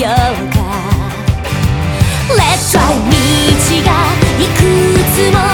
ようか。Let's try 道がいくつも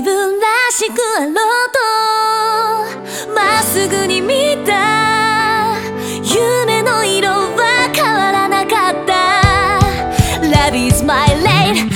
自分らしくあろうと。まっすぐに見た。夢の色は変わらなかった。Love is my lane